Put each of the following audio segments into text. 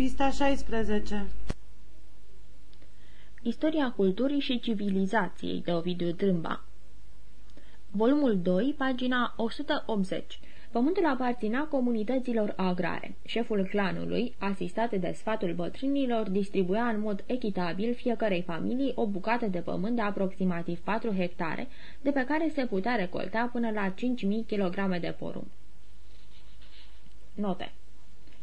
Pista 16 Istoria culturii și civilizației de Ovidiu Drâmba Volumul 2, pagina 180 Pământul aparținea comunităților agrare. Șeful clanului, asistat de sfatul bătrânilor, distribuia în mod echitabil fiecarei familii o bucată de pământ de aproximativ 4 hectare, de pe care se putea recolta până la 5.000 kg de porumb. Note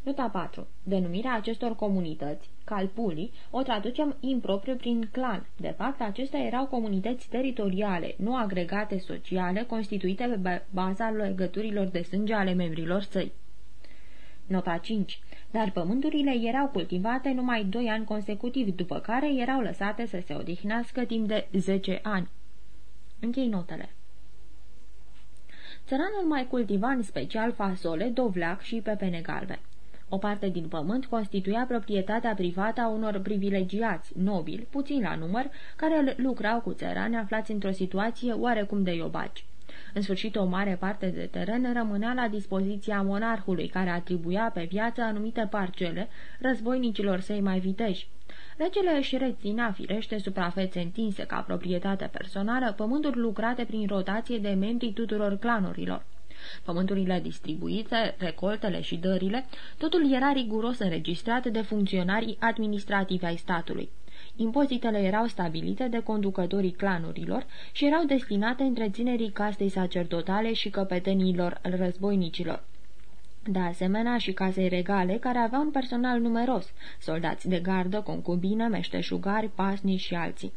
Nota 4. Denumirea acestor comunități, calpulii, o traducem impropriu prin clan. De fapt, acestea erau comunități teritoriale, nu agregate sociale, constituite pe baza legăturilor de sânge ale membrilor săi. Nota 5. Dar pământurile erau cultivate numai doi ani consecutiv, după care erau lăsate să se odihnească timp de 10 ani. Închei notele. Țăranul mai cultiva în special fasole, dovleac și pepene galben. O parte din pământ constituia proprietatea privată a unor privilegiați, nobili, puțin la număr, care lucrau cu țărani aflați într-o situație oarecum de iobaci. În sfârșit, o mare parte de teren rămânea la dispoziția monarhului, care atribuia pe viață anumite parcele războinicilor săi mai viteji. Regele își reținea firește suprafețe întinse ca proprietate personală, pământuri lucrate prin rotație de membrii tuturor clanurilor pământurile distribuite, recoltele și dările, totul era riguros înregistrat de funcționarii administrativi ai statului. Impozitele erau stabilite de conducătorii clanurilor și erau destinate întreținerii castei sacerdotale și căpetenilor războinicilor. De asemenea și casei regale, care aveau un personal numeros, soldați de gardă, concubine, meșteșugari, pasnici și alții.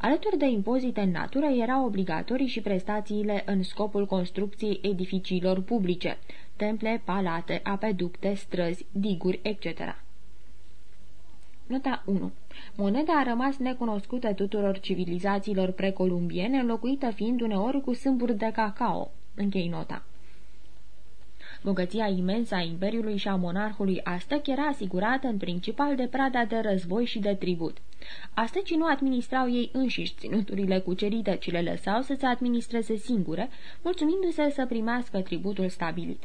Alături de impozite în natură erau obligatorii și prestațiile în scopul construcției edificiilor publice, temple, palate, apeducte, străzi, diguri, etc. Nota 1. Moneda a rămas necunoscută tuturor civilizațiilor precolumbiene, înlocuită fiind uneori cu sâmburi de cacao. Închei nota. Bogăția imensă a Imperiului și a monarhului Astăc era asigurată în principal de prada de război și de tribut. Astăcii nu administrau ei înșiși ținuturile cucerite, ci le lăsau să se administreze singure, mulțumindu-se să primească tributul stabilit.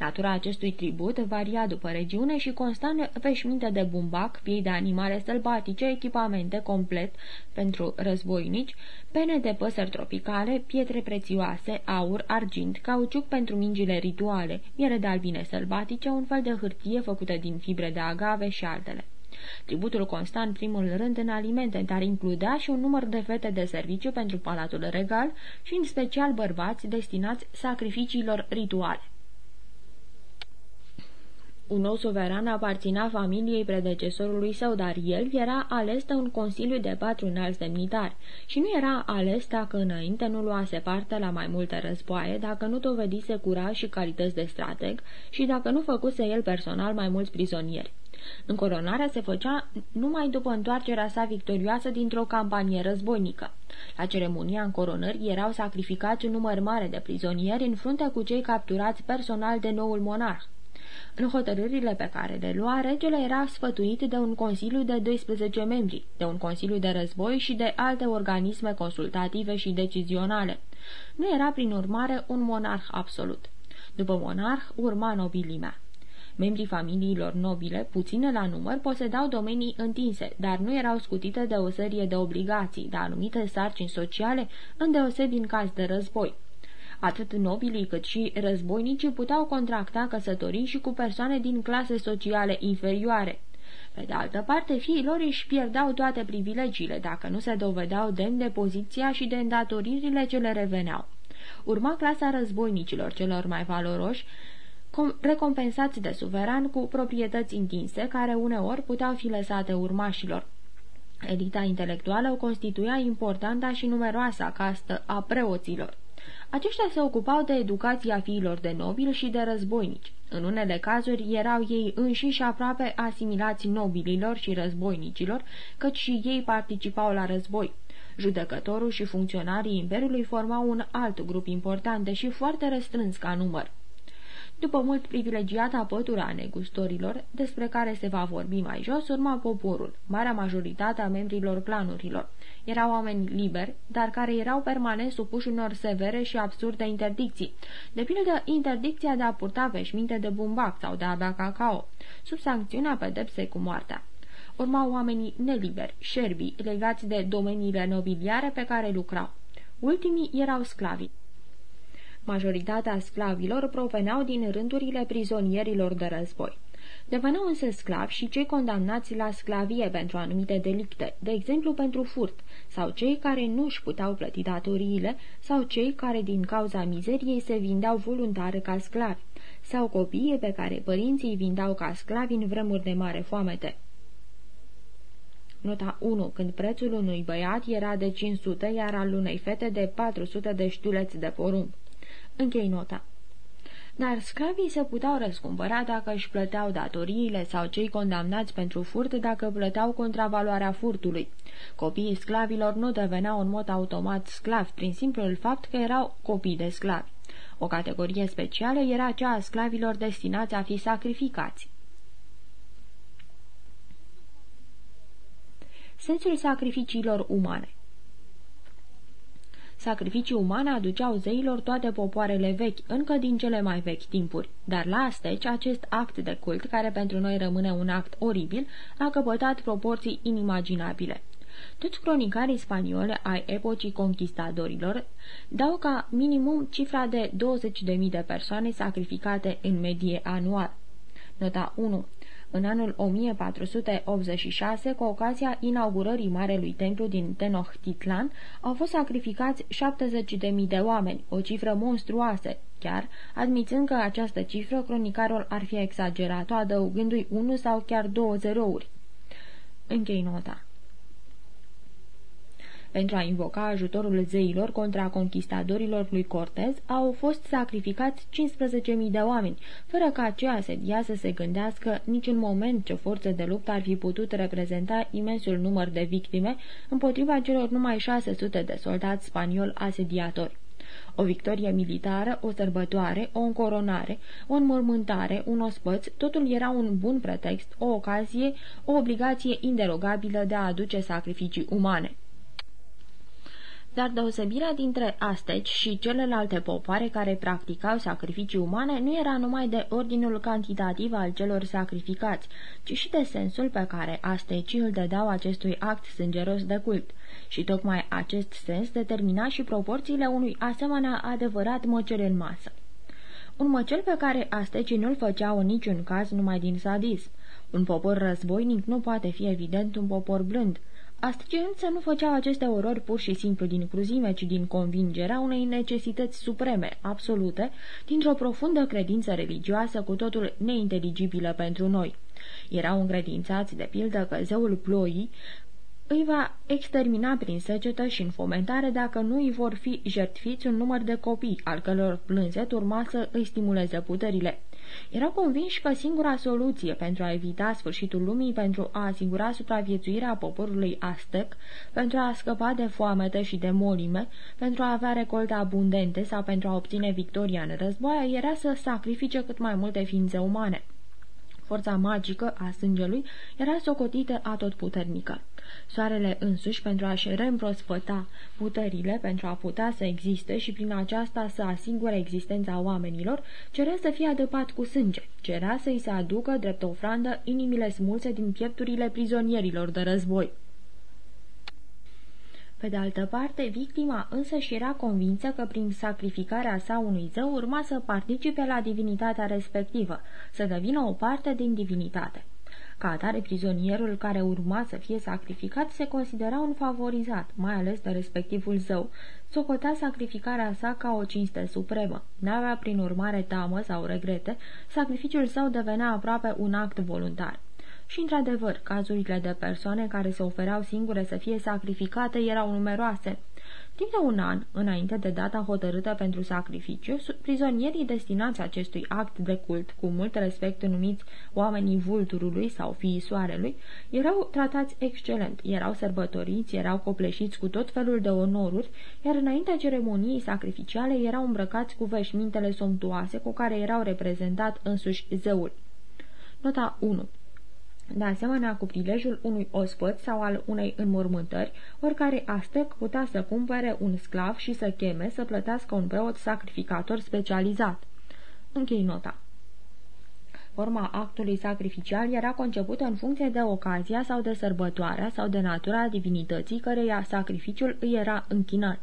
Natura acestui tribut varia după regiune și consta în veșminte de bumbac, piei de animale sălbatice, echipamente complet pentru războinici, pene de păsări tropicale, pietre prețioase, aur, argint, cauciuc pentru mingile rituale, miere de albine sălbatice, un fel de hârtie făcută din fibre de agave și altele. Tributul consta în primul rând în alimente, dar includea și un număr de fete de serviciu pentru palatul regal și în special bărbați destinați sacrificiilor rituale. Un nou suveran aparținea familiei predecesorului său, dar el era ales de un consiliu de patru înalți demnitari și nu era ales dacă înainte nu luase parte la mai multe războaie, dacă nu dovedise curaj și calități de strateg și dacă nu făcuse el personal mai mulți prizonieri. Încoronarea se făcea numai după întoarcerea sa victorioasă dintr-o campanie războinică. La ceremonia încoronării erau sacrificați un număr mare de prizonieri în frunte cu cei capturați personal de noul monarh. În hotărârile pe care le lua, regele era sfătuit de un consiliu de 12 membri, de un consiliu de război și de alte organisme consultative și decizionale. Nu era, prin urmare, un monarh absolut. După monarh, urma nobilimea. Membrii familiilor nobile, puține la număr, posedau domenii întinse, dar nu erau scutite de o serie de obligații, de anumite sarcini sociale, îndeosebi în caz de război. Atât nobilii cât și războinicii puteau contracta căsătorii și cu persoane din clase sociale inferioare. Pe de altă parte, fiii lor își pierdeau toate privilegiile dacă nu se dovedeau demn de poziția și de îndatoririle ce le reveneau. Urma clasa războinicilor celor mai valoroși, recompensați de suveran cu proprietăți întinse, care uneori puteau fi lăsate urmașilor. Elita intelectuală o constituia importanta și numeroasa castă a preoților. Aceștia se ocupau de educația fiilor de nobili și de războinici. În unele cazuri erau ei înșiși aproape asimilați nobililor și războinicilor, căci și ei participau la război. Judecătorul și funcționarii Imperiului formau un alt grup important și foarte restrâns ca număr. După mult privilegiata pătura a negustorilor, despre care se va vorbi mai jos, urma poporul, marea majoritate a membrilor clanurilor. Erau oameni liberi, dar care erau permanent supuși unor severe și absurde interdicții, de pildă interdicția de a purta veșminte de bumbac sau de a bea cacao, sub sancțiunea pedepsei cu moartea urmau oamenii neliberi, șerbii, legați de domeniile nobiliare pe care lucrau. Ultimii erau sclavi. Majoritatea sclavilor proveneau din rândurile prizonierilor de război. Deveneau însă sclavi și cei condamnați la sclavie pentru anumite delicte, de exemplu pentru furt, sau cei care nu își puteau plăti datoriile, sau cei care din cauza mizeriei se vindeau voluntar ca sclavi, sau copiii pe care părinții îi vindeau ca sclavi în vremuri de mare foamete. Nota 1. Când prețul unui băiat era de 500, iar al unei fete de 400 de știuleți de porumb. Închei nota. Dar sclavii se puteau răscumpăra dacă își plăteau datoriile sau cei condamnați pentru furt dacă plăteau contravaloarea furtului. Copiii sclavilor nu deveneau în mod automat sclavi prin simplul fapt că erau copii de sclavi. O categorie specială era cea a sclavilor destinați a fi sacrificați. sensul sacrificiilor umane. Sacrificii umane aduceau zeilor toate popoarele vechi, încă din cele mai vechi timpuri, dar la asteci acest act de cult, care pentru noi rămâne un act oribil, a căpătat proporții inimaginabile. Toți cronicarii spaniole ai epocii conquistadorilor dau ca minimum cifra de 20.000 de persoane sacrificate în medie anual. Nota 1. În anul 1486, cu ocazia inaugurării Marelui Templu din Tenochtitlan, au fost sacrificați 70.000 de oameni, o cifră monstruoasă, chiar, admițând că această cifră cronicarul ar fi exagerat-o, adăugându-i unu sau chiar două zerouri. Închei nota pentru a invoca ajutorul zeilor contra conquistadorilor lui Cortez, au fost sacrificați 15.000 de oameni, fără ca aceea asedia să se gândească niciun moment ce forță de luptă ar fi putut reprezenta imensul număr de victime împotriva celor numai 600 de soldați spanioli asediatori. O victorie militară, o sărbătoare, o încoronare, o înmormântare, un ospăț, totul era un bun pretext, o ocazie, o obligație inderogabilă de a aduce sacrificii umane dar deosebirea dintre asteci și celelalte popoare care practicau sacrificii umane nu era numai de ordinul cantitativ al celor sacrificați, ci și de sensul pe care astecii îl dădeau acestui act sângeros de cult. Și tocmai acest sens determina și proporțiile unui asemenea adevărat măcel în masă. Un măcel pe care astecii nu-l făceau în niciun caz numai din sadism. Un popor războinic nu poate fi evident un popor blând, Astfel nu făceau aceste orori pur și simplu din cruzime, ci din convingerea unei necesități supreme, absolute, dintr-o profundă credință religioasă cu totul neinteligibilă pentru noi. Erau încredințați, de pildă, că zeul ploii îi va extermina prin secetă și în fomentare dacă nu îi vor fi jertfiți un număr de copii, al căror plânzet urma să îi stimuleze puterile. Erau convinși că singura soluție pentru a evita sfârșitul lumii, pentru a asigura supraviețuirea poporului Aztec, pentru a scăpa de foamete și de molime, pentru a avea recolte abundente sau pentru a obține victoria în război, era să sacrifice cât mai multe ființe umane. Forța magică a sângelui era socotită atotputernică. Soarele însuși, pentru a-și reîmprospăta puterile, pentru a putea să existe și prin aceasta să asigure existența oamenilor, cerea să fie adăpat cu sânge, cerea să-i se aducă drept ofrandă inimile smulse din piepturile prizonierilor de război. Pe de altă parte, victima însă și era convinsă că prin sacrificarea sa unui zeu urma să participe la divinitatea respectivă, să devină o parte din divinitate. Ca atare, prizonierul care urma să fie sacrificat se considera un favorizat, mai ales de respectivul zău. Socotea sacrificarea sa ca o cinste supremă. N-avea prin urmare tamă sau regrete, sacrificiul său devenea aproape un act voluntar. Și, într-adevăr, cazurile de persoane care se ofereau singure să fie sacrificate erau numeroase. Timp de un an, înainte de data hotărâtă pentru sacrificiu, prizonierii destinați acestui act de cult, cu mult respect numiți oamenii vulturului sau fiii soarelui, erau tratați excelent, erau sărbătoriți, erau copleșiți cu tot felul de onoruri, iar înaintea ceremoniei sacrificiale erau îmbrăcați cu veșmintele somptuoase cu care erau reprezentat însuși zeul. Nota 1 de asemenea, cu prilejul unui ospăț sau al unei înmormântări, oricare astec putea să cumpere un sclav și să cheme să plătească un preot sacrificator specializat. Închei nota. Forma actului sacrificial era concepută în funcție de ocazia sau de sărbătoarea sau de natura divinității căreia sacrificiul îi era închinat.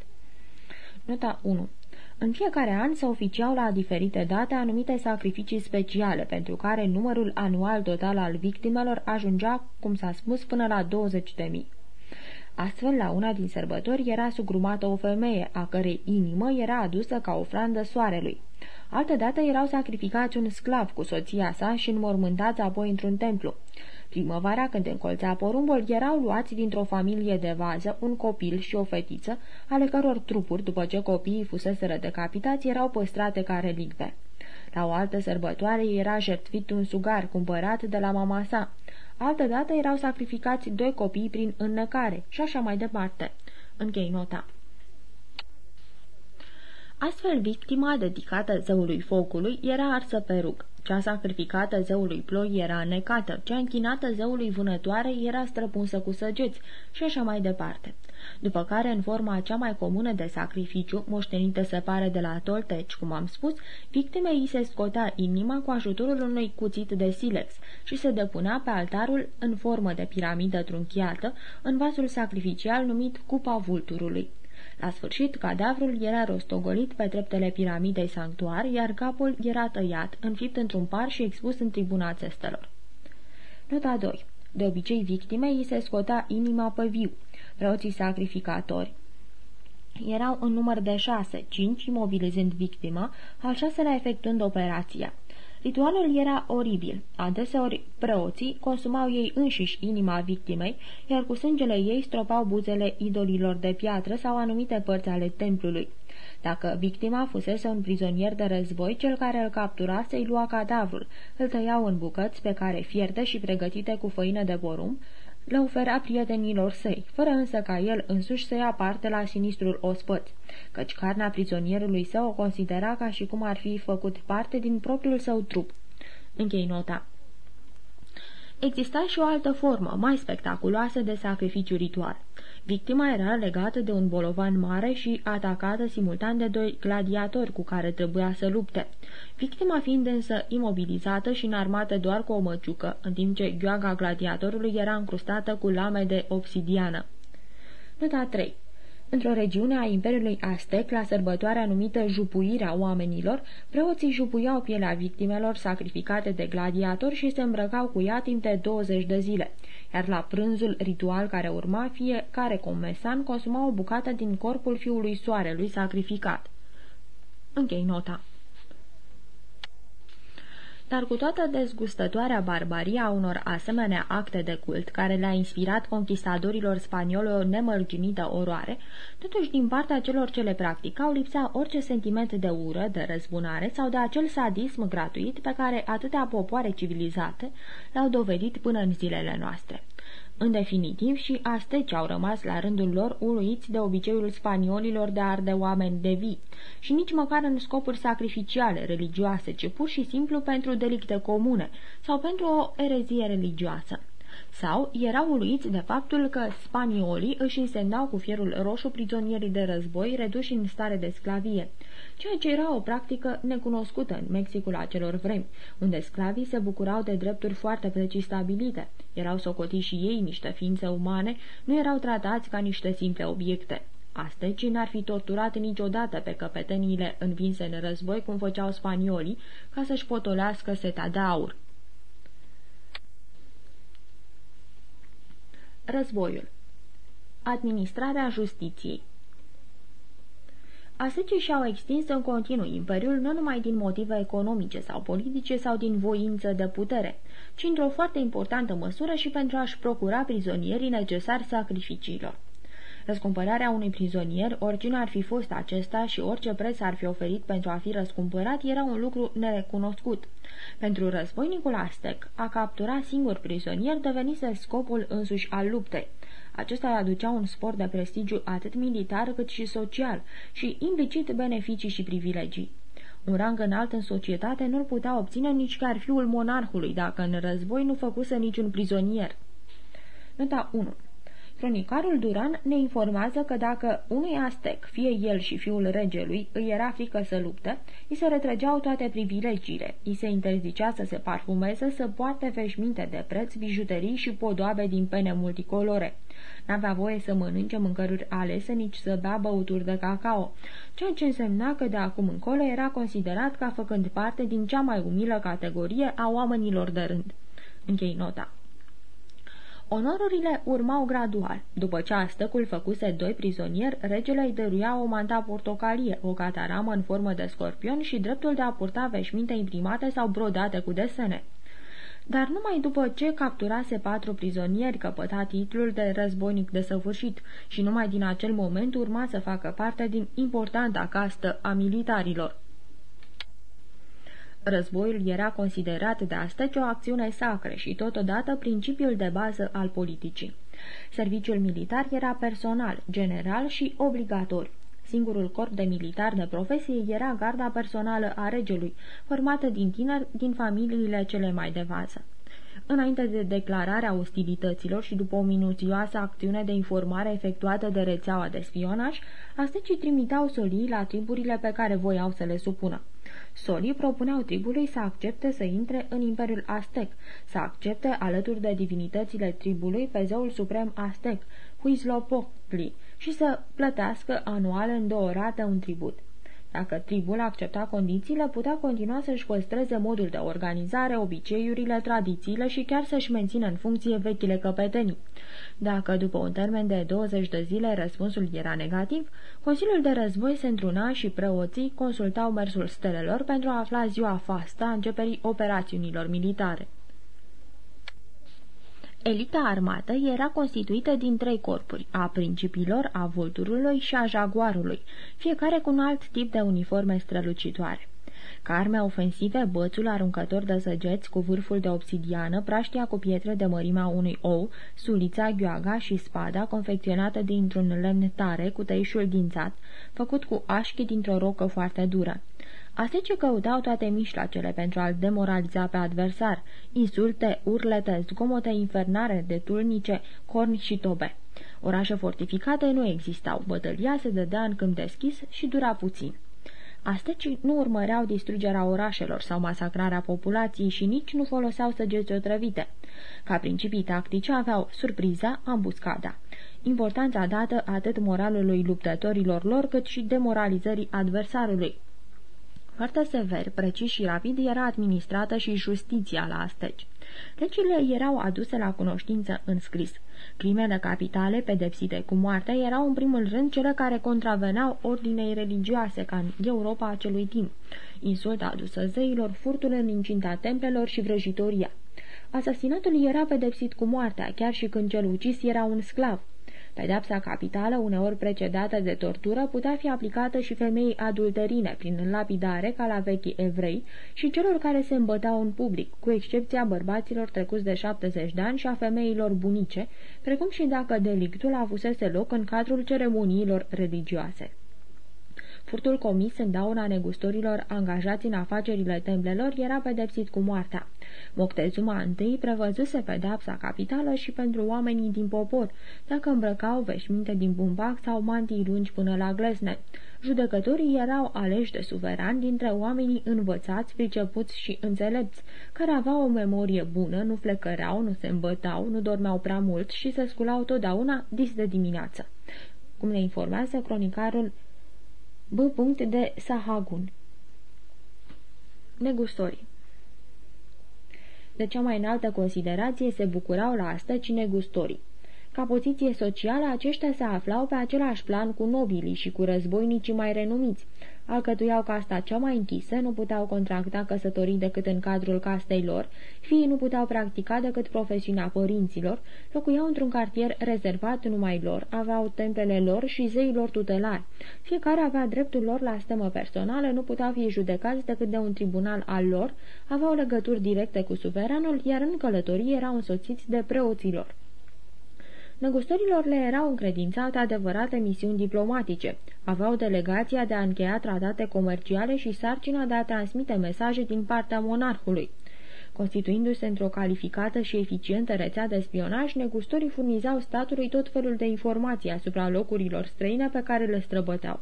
Nota 1 în fiecare an se oficiau la diferite date anumite sacrificii speciale, pentru care numărul anual total al victimelor ajungea, cum s-a spus, până la 20 de mii. Astfel, la una din sărbători era sugrumată o femeie, a cărei inimă era adusă ca ofrandă soarelui. Altădată erau sacrificați un sclav cu soția sa și înmormântați apoi într-un templu. Primăvara, când încolțea porumbul, erau luați dintr-o familie de vază un copil și o fetiță, ale căror trupuri, după ce copiii fuseseră decapitați, erau păstrate ca relicve. La o altă sărbătoare era jertfit un sugar cumpărat de la mama sa. Altădată erau sacrificați doi copii prin înnecare și așa mai departe. Închei nota. Astfel, victima dedicată zeului focului era arsă pe rug. Cea sacrificată zeului ploi era necată, cea închinată zeului vânătoare era străpunsă cu săgeți și așa mai departe. După care, în forma cea mai comună de sacrificiu, moștenită se pare de la tolteci, cum am spus, victimei îi se scotea inima cu ajutorul unui cuțit de silex și se depunea pe altarul în formă de piramidă trunchiată, în vasul sacrificial numit cupa vulturului. La sfârșit, cadavrul era rostogolit pe treptele piramidei sanctuar, iar capul era tăiat, înfipt într-un par și expus în tribuna țestelor. Nota 2. De obicei, victimei îi se scotea inima pe viu. Preoții sacrificatori erau în număr de șase, cinci imobilizând victima, al șaselea efectuând operația. Ritualul era oribil. Adeseori preoții consumau ei înșiși inima victimei, iar cu sângele ei stropau buzele idolilor de piatră sau anumite părți ale templului. Dacă victima fusese un prizonier de război, cel care îl capturase îi lua cadavrul, îl tăiau în bucăți pe care fierte și pregătite cu făină de porumb, le oferea prietenilor săi, fără însă ca el însuși să ia parte la sinistrul ospăț, căci carnea prizonierului său o considera ca și cum ar fi făcut parte din propriul său trup. Închei nota. Exista și o altă formă, mai spectaculoasă de sacrificiu ritual. Victima era legată de un bolovan mare și atacată simultan de doi gladiatori cu care trebuia să lupte. Victima fiind însă imobilizată și înarmată doar cu o măciucă, în timp ce gheoaga gladiatorului era încrustată cu lame de obsidiană. Nota 3 Într-o regiune a Imperiului Aztec, la sărbătoarea numită Jupuirea oamenilor, preoții jupuiau pielea victimelor sacrificate de gladiatori și se îmbrăcau cu ea timp de 20 de zile, iar la prânzul ritual care urma, fiecare comesan consuma o bucată din corpul fiului soarelui sacrificat. Închei nota dar cu toată dezgustătoarea barbaria a unor asemenea acte de cult care le-a inspirat conquistadorilor spanioli o nemărginită oroare, totuși din partea celor ce le practicau lipsea orice sentiment de ură, de răzbunare sau de acel sadism gratuit pe care atâtea popoare civilizate l-au dovedit până în zilele noastre. În definitiv, și asteci au rămas la rândul lor uluiți de obiceiul spaniolilor de a arde oameni de vii, și nici măcar în scopuri sacrificiale, religioase, ci pur și simplu pentru delicte comune sau pentru o erezie religioasă. Sau erau uluiți de faptul că spaniolii își însemnau cu fierul roșu prizonierii de război reduși în stare de sclavie, ceea ce era o practică necunoscută în Mexicul acelor vremi, unde sclavii se bucurau de drepturi foarte precis stabilite, erau socotiți și ei niște ființe umane, nu erau tratați ca niște simple obiecte. Astăzi n-ar fi torturat niciodată pe căpeteniile învinse în război cum făceau spaniolii ca să-și potolească seta de aur. Războiul Administrarea justiției Asecii și-au extins în continuu imperiul nu numai din motive economice sau politice sau din voință de putere, ci într-o foarte importantă măsură și pentru a-și procura prizonierii necesari sacrificiilor. Răscumpărarea unui prizonier, oricine ar fi fost acesta și orice preț ar fi oferit pentru a fi răscumpărat, era un lucru nerecunoscut. Pentru războinicul Aztec, a captura singur prizonier devenise scopul însuși al luptei. Acesta îi aducea un spor de prestigiu atât militar cât și social și implicit beneficii și privilegii. Un rang înalt în societate nu-l putea obține nici chiar fiul monarhului, dacă în război nu făcuse niciun prizonier. Nota 1 Cronicarul Duran ne informează că dacă unui astec, fie el și fiul regelui, îi era frică să lupte, îi se retrăgeau toate privilegiile, îi se interzicea să se parfumeze, să poarte veșminte de preț, bijuterii și podoabe din pene multicolore. N-avea voie să mănânce mâncăruri alese, nici să bea băuturi de cacao, ceea ce însemna că de acum încolo era considerat ca făcând parte din cea mai umilă categorie a oamenilor de rând. Închei nota. Onorurile urmau gradual. După ce astăcul făcuse doi prizonieri, regele îi dăruia o manta portocalie, o cataramă în formă de scorpion și dreptul de a purta veșminte imprimate sau brodate cu desene. Dar numai după ce capturase patru prizonieri căpăta titlul de războinic desăvârșit și numai din acel moment urma să facă parte din importanta castă a militarilor. Războiul era considerat de astăzi o acțiune sacră și totodată principiul de bază al politicii. Serviciul militar era personal, general și obligatoriu. Singurul corp de militar de profesie era garda personală a regelui, formată din tineri din familiile cele mai de vază. Înainte de declararea ostilităților și după o minuțioasă acțiune de informare efectuată de rețeaua de spionaj, astecii trimiteau solii la triburile pe care voiau să le supună. Solii propuneau tribului să accepte să intre în Imperiul Aztec, să accepte alături de divinitățile tribului pe zeul suprem Aztec, Huizlopocli, și să plătească anual în două rate un tribut. Dacă tribul accepta condițiile, putea continua să-și păstreze modul de organizare, obiceiurile, tradițiile și chiar să-și mențină în funcție vechile căpetenii. Dacă, după un termen de 20 de zile, răspunsul era negativ, Consiliul de Război se întruna și preoții consultau mersul stelelor pentru a afla ziua fastă a începerii operațiunilor militare. Elita armată era constituită din trei corpuri, a principilor, a vulturului și a jaguarului, fiecare cu un alt tip de uniforme strălucitoare. Ca arme ofensive, bățul aruncător de săgeți cu vârful de obsidiană, praștia cu pietre de mărimea unui ou, sulița, gheoaga și spada, confecționată dintr-un lemn tare cu tăișul dințat, făcut cu așchi dintr-o rocă foarte dură. Asecii căutau toate mișlacele pentru a-l demoraliza pe adversar, insulte, urlete, zgomote infernare de tulnice, corni și tobe. Orașe fortificate nu existau, bătălia se dădea în câmp deschis și dura puțin. Astecii nu urmăreau distrugerea orașelor sau masacrarea populației și nici nu foloseau săgeți otrăvite. Ca principii tactice aveau surpriza, ambuscada. Importanța dată atât moralului luptătorilor lor cât și demoralizării adversarului. Foarte sever, precis și rapid era administrată și justiția la asteci. Legile erau aduse la cunoștință în scris. Crimele capitale, pedepsite cu moartea, erau în primul rând cele care contraveneau ordinei religioase ca în Europa acelui timp. Insulta adusă zeilor, furtul în incinta templelor și vrăjitoria. Asasinatul era pedepsit cu moartea, chiar și când cel ucis era un sclav. Pedepsa capitală, uneori precedată de tortură, putea fi aplicată și femeii adulterine prin lapidare ca la vechi evrei și celor care se îmbătau în public, cu excepția bărbaților trecuți de 70 de ani și a femeilor bunice, precum și dacă delictul avusese loc în cadrul ceremoniilor religioase. Furtul comis în dauna negustorilor angajați în afacerile templelor era pedepsit cu moartea. Moctezuma I prevăzuse pedapsa capitală și pentru oamenii din popor, dacă îmbrăcau veșminte din bumbac sau mantii lungi până la glezne. Judecătorii erau aleși de suveran dintre oamenii învățați, pricepuți și înțelepți, care aveau o memorie bună, nu flecăreau, nu se îmbătau, nu dormeau prea mult și se sculau totdeauna dis de dimineață. Cum ne informează cronicarul B. de Sahagun Negustorii de cea mai înaltă considerație se bucurau la asta cinegustorii. Ca poziție socială, aceștia se aflau pe același plan cu nobilii și cu războinicii mai renumiți. Alcătuiau casta cea mai închisă, nu puteau contracta căsătorii decât în cadrul castei lor, fiii nu puteau practica decât profesiunea părinților, locuiau într-un cartier rezervat numai lor, aveau templele lor și zeii lor tutelari. Fiecare avea dreptul lor la stemă personală, nu puteau fi judecați decât de un tribunal al lor, aveau legături directe cu suveranul, iar în călătorie erau însoțiți de preoților. Negustorilor le erau încredințate adevărate misiuni diplomatice. Aveau delegația de a încheia tratate comerciale și sarcina de a transmite mesaje din partea monarhului. Constituindu-se într-o calificată și eficientă rețea de spionaj, negustorii furnizau statului tot felul de informații asupra locurilor străine pe care le străbăteau.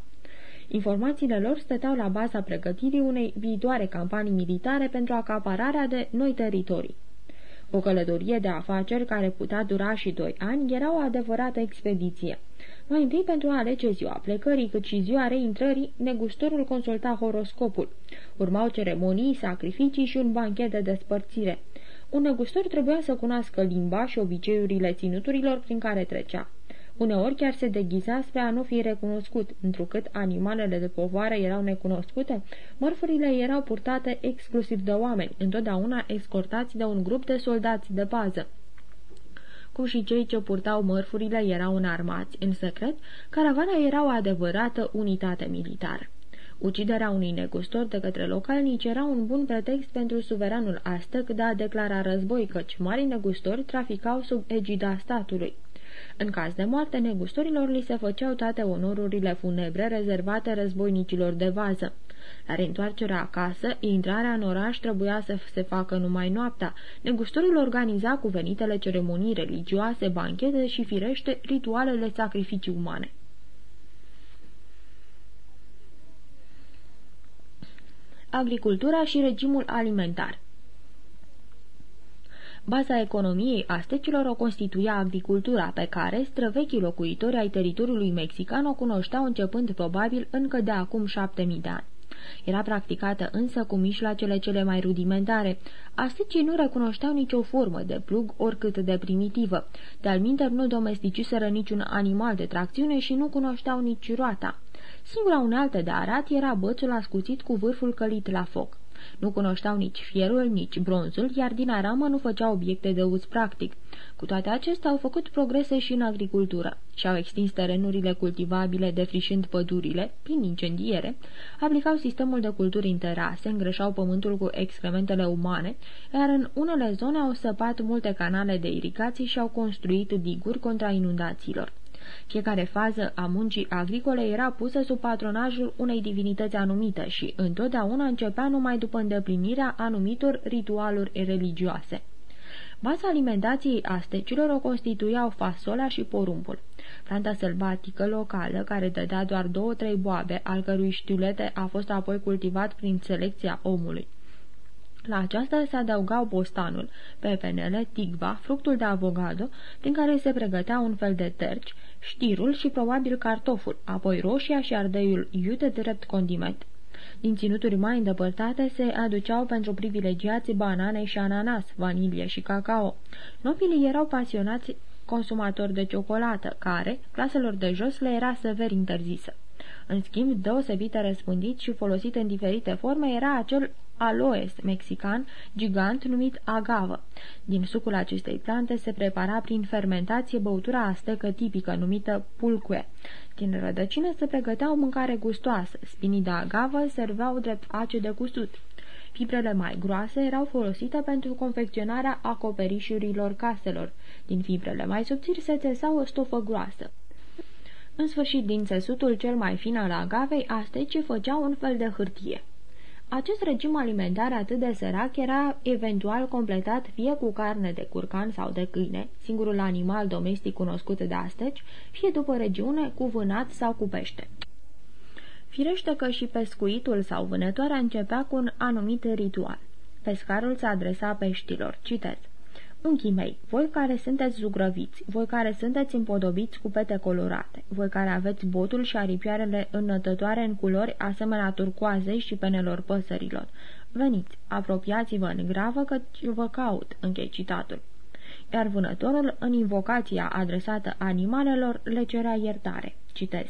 Informațiile lor stăteau la baza pregătirii unei viitoare campanii militare pentru acapararea de noi teritorii. O călătorie de afaceri care putea dura și doi ani era o adevărată expediție. Mai întâi pentru a alege ziua plecării, cât și ziua reintrării, negustorul consulta horoscopul. Urmau ceremonii, sacrificii și un banchet de despărțire. Un negustor trebuia să cunoască limba și obiceiurile ținuturilor prin care trecea. Uneori chiar se deghiza spre a nu fi recunoscut, întrucât animalele de povară erau necunoscute, mărfurile erau purtate exclusiv de oameni, întotdeauna escortați de un grup de soldați de bază cum și cei ce purtau mărfurile erau înarmați. În secret, caravana era o adevărată unitate militară. Uciderea unui negustor de către localnici era un bun pretext pentru suveranul Aztec de a declara război, căci mari negustori traficau sub egida statului. În caz de moarte, negustorilor li se făceau toate onorurile funebre rezervate războinicilor de vază. La reîntoarcerea acasă, intrarea în oraș trebuia să se facă numai noaptea. Negustorul organiza cuvenitele ceremonii religioase, banchete și, firește, ritualele sacrificii umane. Agricultura și regimul alimentar Baza economiei astecilor o constituia agricultura, pe care străvechii locuitori ai teritoriului mexican o cunoșteau începând probabil încă de acum șapte mii de ani. Era practicată însă cu mijloacele cele mai rudimentare. Astecii nu recunoșteau nicio formă de plug oricât de primitivă. De-al nu domesticiseră niciun animal de tracțiune și nu cunoșteau nici roata. Singura unealtă de arat era bățul ascuțit cu vârful călit la foc. Nu cunoșteau nici fierul, nici bronzul, iar din aramă nu făceau obiecte de uz practic. Cu toate acestea au făcut progrese și în agricultură și-au extins terenurile cultivabile defrișând pădurile, prin incendiere, aplicau sistemul de culturi în terase, îngrășau pământul cu excrementele umane, iar în unele zone au săpat multe canale de irigații și au construit diguri contra inundațiilor. Fiecare fază a muncii agricole era pusă sub patronajul unei divinități anumite și întotdeauna începea numai după îndeplinirea anumitor ritualuri religioase. Baza alimentației astecilor o constituiau fasola și porumbul. Planta sălbatică locală, care dădea doar două-trei boabe, al cărui știulete a fost apoi cultivat prin selecția omului. La aceasta se adăugau bostanul, pepenele, tigva, fructul de avogado, prin care se pregătea un fel de terci, știrul și probabil cartoful, apoi roșia și ardeiul iute drept condiment. Din ținuturi mai îndepărtate se aduceau pentru privilegiați banane și ananas, vanilie și cacao. Nobilii erau pasionați consumatori de ciocolată, care, claselor de jos, le era sever interzisă. În schimb, deosebită răspândit și folosit în diferite forme era acel aloes mexican gigant numit agavă. Din sucul acestei plante se prepara prin fermentație băutura astecă tipică numită pulque. Din rădăcină se pregătea o mâncare gustoasă. Spinii de agavă serveau drept ace de cusut. Fibrele mai groase erau folosite pentru confecționarea acoperișurilor caselor. Din fibrele mai subțiri se țesa o stofă groasă. În sfârșit, din țesutul cel mai fin al agavei, astecii făceau un fel de hârtie. Acest regim alimentar atât de sărac era eventual completat fie cu carne de curcan sau de câine, singurul animal domestic cunoscut de asteci, fie după regiune cu vânat sau cu pește. Firește că și pescuitul sau vânătoarea începea cu un anumit ritual. Pescarul se adresa peștilor, citez. Unchii mei, voi care sunteți zugrăviți, voi care sunteți împodobiți cu pete colorate, voi care aveți botul și aripioarele înnătătoare în culori asemenea turcoazei și penelor păsărilor, veniți, apropiați-vă în gravă că vă caut, închei citatul. Iar vânătorul, în invocația adresată animalelor, le cerea iertare. Citez.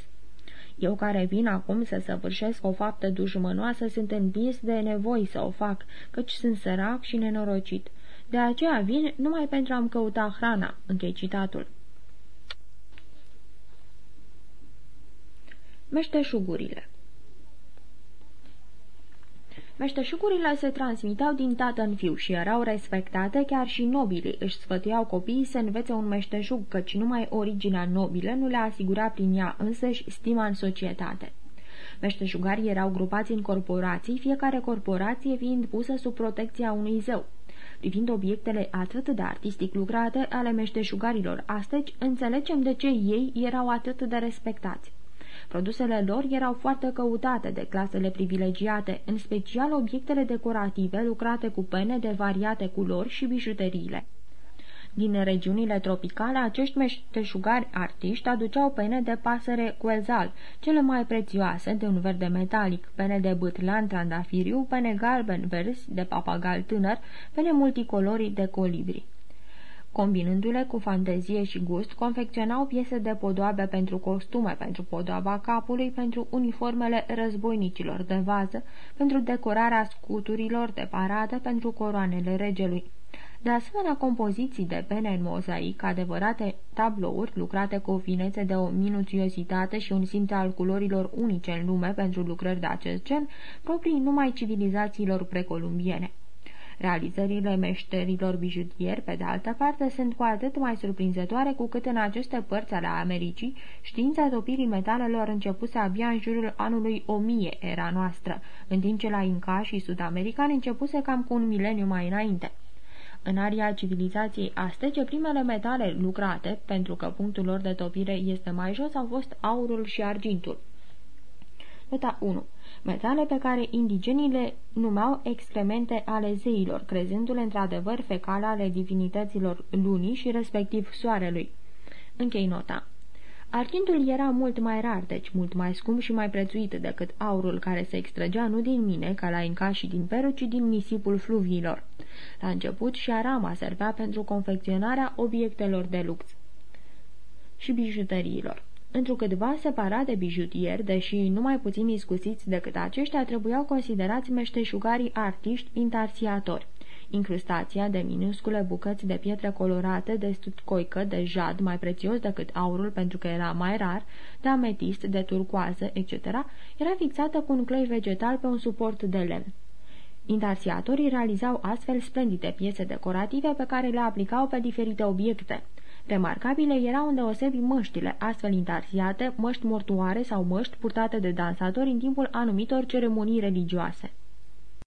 Eu care vin acum să săvârșesc o faptă dușmănoasă sunt împins de nevoi să o fac, căci sunt sărac și nenorocit. De aceea vin numai pentru a-mi căuta hrana, închei citatul. Meșteșugurile Meșteșugurile se transmitau din tată în fiu și erau respectate, chiar și nobilii își sfătuiau copiii să învețe un meșteșug, căci numai originea nobilă nu le asigura prin ea însăși stima în societate. Meșteșugarii erau grupați în corporații, fiecare corporație fiind pusă sub protecția unui zeu. Privind obiectele atât de artistic lucrate ale meșteșugarilor astăzi, înțelegem de ce ei erau atât de respectați. Produsele lor erau foarte căutate de clasele privilegiate, în special obiectele decorative lucrate cu pene de variate culori și bijuteriile. Din regiunile tropicale, acești meșteșugari artiști aduceau pene de pasăre cuezal, cele mai prețioase de un verde metalic, pene de bâtlan trandafiriu, pene galben verzi de papagal tânăr, pene multicolorii de colibri. Combinându-le cu fantezie și gust, confecționau piese de podoabe pentru costume, pentru podoaba capului, pentru uniformele războinicilor de vază, pentru decorarea scuturilor de paradă, pentru coroanele regelui. De asemenea, compoziții de pene în mozaic, adevărate tablouri lucrate cu o finețe de o minuțiozitate și un simț al culorilor unice în lume pentru lucrări de acest gen, proprii numai civilizațiilor precolumbiene. Realizările meșterilor bijutieri, pe de altă parte, sunt cu atât mai surprinzătoare cu cât în aceste părți ale Americii știința topirii metalelor începuse abia în jurul anului 1000 era noastră, în timp ce la Inca și sud-americani începuse cam cu un mileniu mai înainte. În aria civilizației astece, primele metale lucrate, pentru că punctul lor de topire este mai jos, au fost aurul și argintul. Nota 1 metale pe care indigenii le numeau excremente ale zeilor, crezându-le într-adevăr fecale ale divinităților lunii și respectiv soarelui. Închei nota. Argintul era mult mai rar, deci mult mai scump și mai prețuit decât aurul care se extragea nu din mine, ca la Inca și din Peru, ci din nisipul fluviilor. La început și șarama servea pentru confecționarea obiectelor de lux și bijuteriilor întrucâtva separat de bijutieri, deși numai puțin iscusiți decât aceștia trebuiau considerați meșteșugarii artiști intarsiatori. Incrustația de minuscule bucăți de pietre colorate, de stutcoică, de jad, mai prețios decât aurul pentru că era mai rar, de ametist, de turcoază, etc., era fixată cu un clăi vegetal pe un suport de lemn. Intarsiatorii realizau astfel splendide piese decorative pe care le aplicau pe diferite obiecte. Remarcabile erau îndeosebi măștile, astfel intarsiate, măști mortoare sau măști purtate de dansatori în timpul anumitor ceremonii religioase.